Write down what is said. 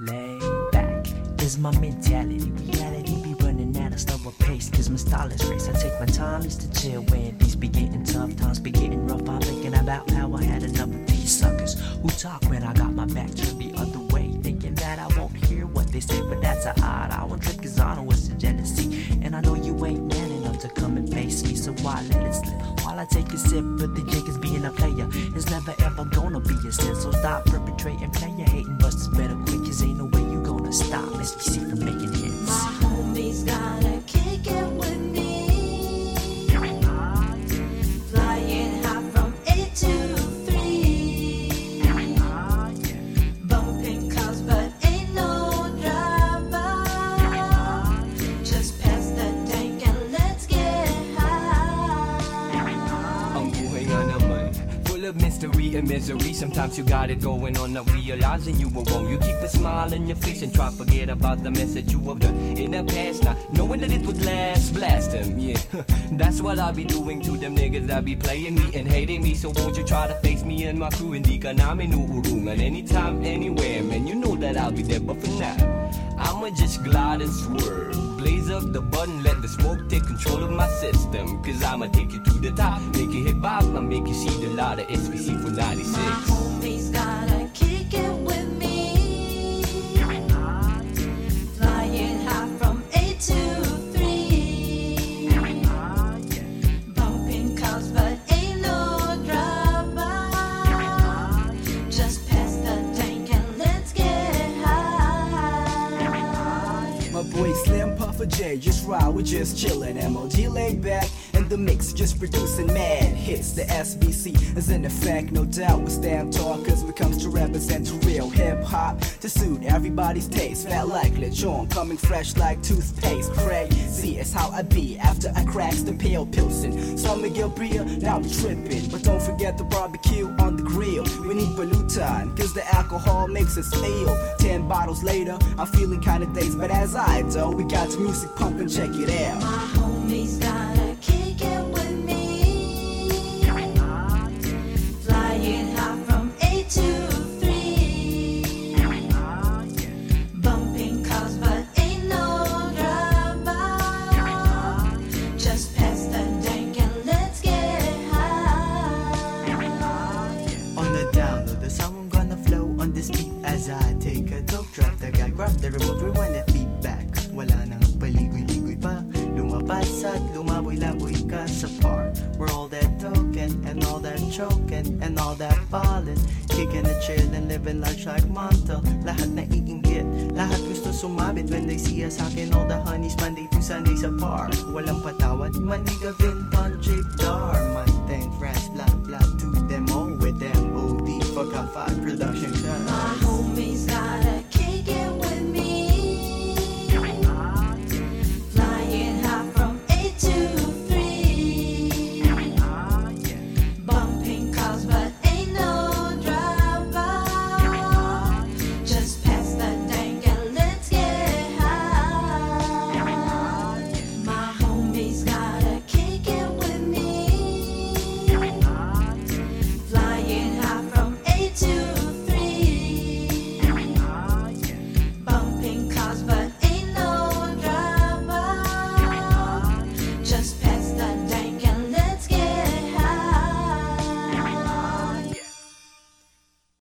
Lay back is my mentality. Reality be running at a slower pace. Cause my style is race. I take my time just to chill when things be getting tough. Times be getting rough. I'm thinking about how I had enough of these suckers who talk when I got my back turned the other way. Thinking that I won't hear what they say. But that's a odd. I won't trip cause I know it's a jealousy. And I know you ain't man enough to come and face me. So why let it slip? While I take a sip, but the Jake is being a player. It's never ever gonna be a sin. So stop perpetrating, player hating, busters better quit. Cause ain't no way you gonna stop SBC from making hits. Full and misery. Sometimes you got it going on Not realizing you were wrong. You keep a smile on your face And try to forget about the mess that you have done In the past. Now knowing that it would last Blast them, yeah. That's what I'll be doing to them niggas That be playing me and hating me. So won't you try to face me and my crew Hindi ka namin uurungan Anytime, anywhere Man, you know that I'll be there. But for now I'ma just glide and swerve. Blaze the button, let the smoke take control of my system. Cause I'ma take you to the top, make you hip hop, I'll make you see the light of SBC for 96. Puffer J just ride, we're just chillin'. MOG laid back, and the mix just producing mad hits. The SBC is in effect, no doubt. We stand tall cause we comes to represent real hip hop to suit everybody's taste. Fat like lechon, coming fresh like toothpaste. Crazy is how I be after I cracks the pale pilsen. San Miguel Bria, now I'm trippin'. But don't forget the barbecue on the grill. We need pulutan, cause the alcohol makes us ill. Ten bottles later, I'm feeling kinda dazed, but as I do, we got music pumping, check it out. My homies gotta as I take a dope drop the guy, grab the remote, rewind it beat back. Wala nang paligoy-ligoy pa, lumabas at lumaboy-laboy ka sa par. We're all that token and all that choking and all that ballin'. Kicking and living life like Montel. Lahat na iinggit, lahat gusto sumabit when they see us akin all the honeys Monday to Sunday sa par. Walang patawad, maniga Vin Punjib Dar. Man, thank fresh, blah blah to them all with them. OD, fuck off, production.